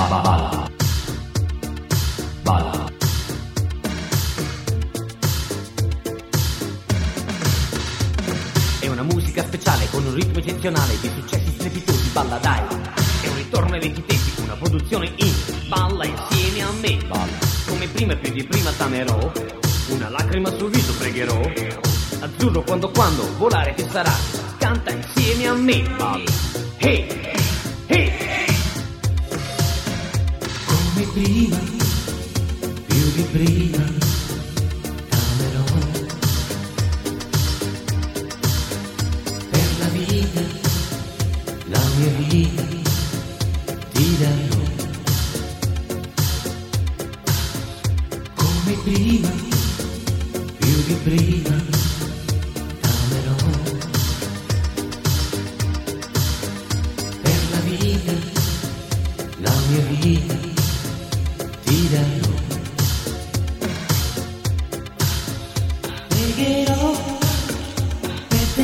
Bala. Bala. Bala. È una musica speciale con un ritmo eccezionale di successi strepitosi. Balla dai. È un ritorno ai venti tempi, una produzione in. Balla insieme a me. Balla. Come prima e più di prima tamerò. Una lacrima sul viso pregherò. Azzurro quando quando volare che sarà. Canta insieme a me. Balla. Hey. Hey. Prima, più di prima. Per la mia vita, ti darò. Come prima, più di prima, t'amerò. Per la vita, la mia vita,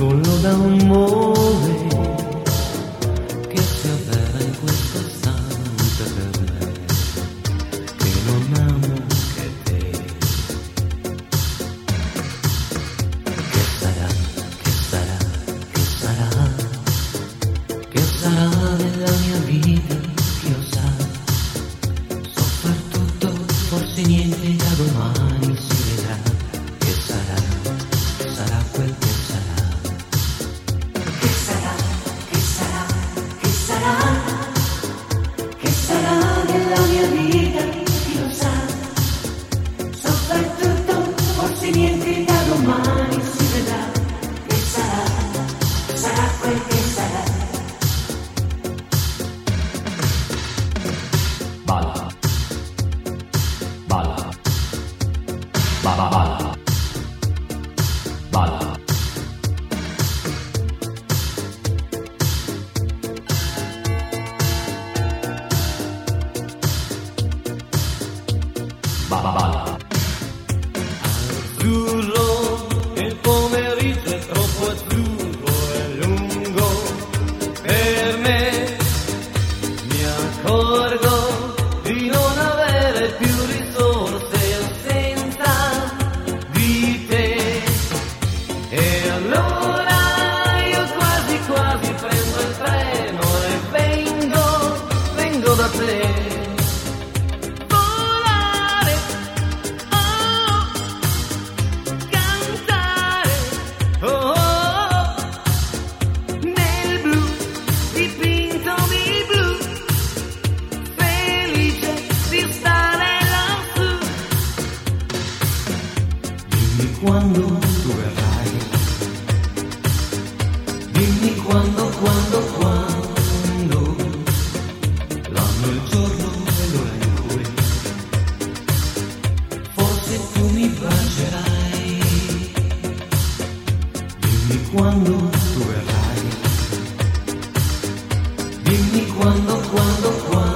un miracolo d'amore che si avvera in questo istante per che non amo che te che sarà, che sarà, che sarà che sarà nella mia vita chi lo sa So far tutto, forse niente da domani Bala. Bala. Bala. Bala. Dimmi quando tu verrai. Dimmi quando, quando, quando.